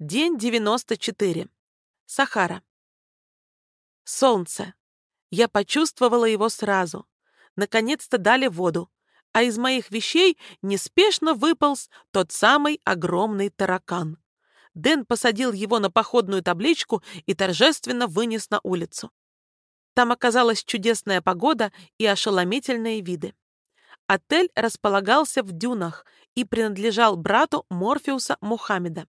День 94. Сахара. Солнце. Я почувствовала его сразу. Наконец-то дали воду, а из моих вещей неспешно выполз тот самый огромный таракан. Дэн посадил его на походную табличку и торжественно вынес на улицу. Там оказалась чудесная погода и ошеломительные виды. Отель располагался в дюнах и принадлежал брату Морфеуса Мухаммеда.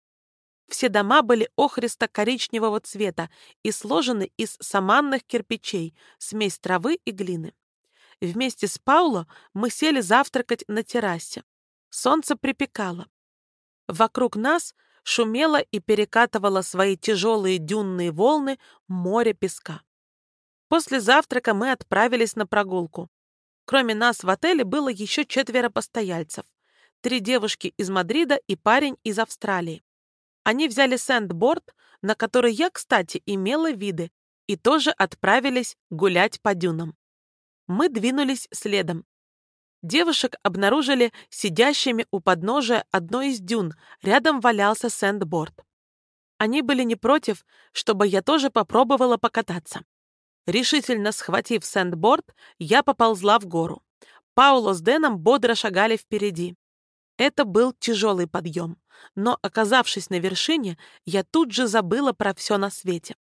Все дома были охристо-коричневого цвета и сложены из саманных кирпичей, смесь травы и глины. Вместе с Пауло мы сели завтракать на террасе. Солнце припекало. Вокруг нас шумело и перекатывало свои тяжелые дюнные волны море песка. После завтрака мы отправились на прогулку. Кроме нас в отеле было еще четверо постояльцев. Три девушки из Мадрида и парень из Австралии. Они взяли сэндборд, на который я, кстати, имела виды, и тоже отправились гулять по дюнам. Мы двинулись следом. Девушек обнаружили сидящими у подножия одной из дюн, рядом валялся сэндборд. Они были не против, чтобы я тоже попробовала покататься. Решительно схватив сэндборд, я поползла в гору. Пауло с Дэном бодро шагали впереди. Это был тяжелый подъем, но, оказавшись на вершине, я тут же забыла про все на свете.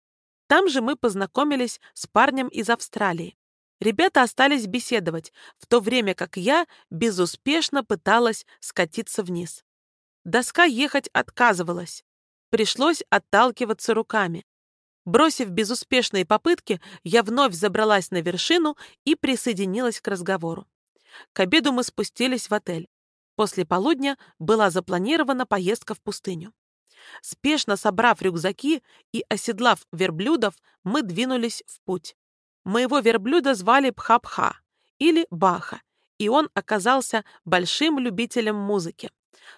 Там же мы познакомились с парнем из Австралии. Ребята остались беседовать, в то время как я безуспешно пыталась скатиться вниз. Доска ехать отказывалась. Пришлось отталкиваться руками. Бросив безуспешные попытки, я вновь забралась на вершину и присоединилась к разговору. К обеду мы спустились в отель. После полудня была запланирована поездка в пустыню. Спешно собрав рюкзаки и оседлав верблюдов, мы двинулись в путь. Моего верблюда звали Пхапха или Баха, и он оказался большим любителем музыки.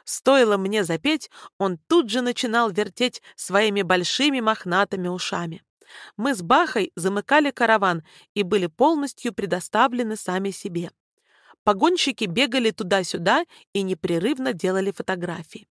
Стоило мне запеть, он тут же начинал вертеть своими большими мохнатыми ушами. Мы с Бахой замыкали караван и были полностью предоставлены сами себе. Погонщики бегали туда-сюда и непрерывно делали фотографии.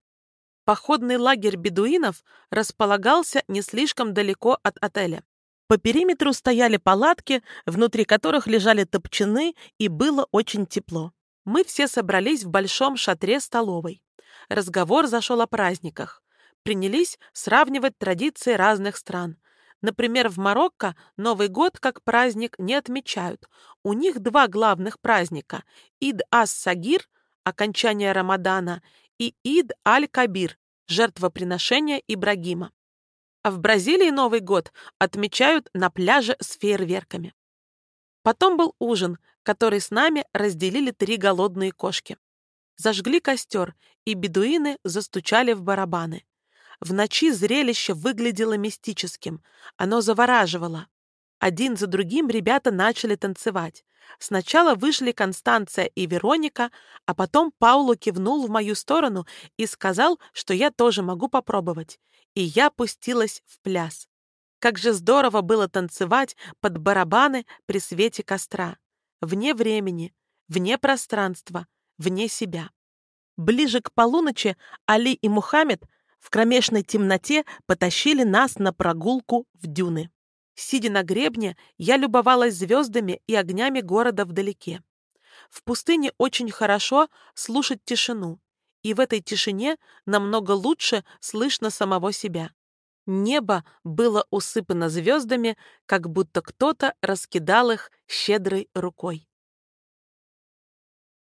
Походный лагерь бедуинов располагался не слишком далеко от отеля. По периметру стояли палатки, внутри которых лежали топчаны, и было очень тепло. Мы все собрались в большом шатре столовой. Разговор зашел о праздниках. Принялись сравнивать традиции разных стран. Например, в Марокко Новый год как праздник не отмечают. У них два главных праздника – Ид-ас-Сагир – окончание Рамадана, и Ид-аль-Кабир – жертвоприношение Ибрагима. А в Бразилии Новый год отмечают на пляже с фейерверками. Потом был ужин, который с нами разделили три голодные кошки. Зажгли костер, и бедуины застучали в барабаны. В ночи зрелище выглядело мистическим. Оно завораживало. Один за другим ребята начали танцевать. Сначала вышли Констанция и Вероника, а потом Пауло кивнул в мою сторону и сказал, что я тоже могу попробовать. И я пустилась в пляс. Как же здорово было танцевать под барабаны при свете костра. Вне времени, вне пространства, вне себя. Ближе к полуночи Али и Мухаммед в кромешной темноте потащили нас на прогулку в дюны. Сидя на гребне, я любовалась звездами и огнями города вдалеке. В пустыне очень хорошо слушать тишину, и в этой тишине намного лучше слышно самого себя. Небо было усыпано звездами, как будто кто-то раскидал их щедрой рукой.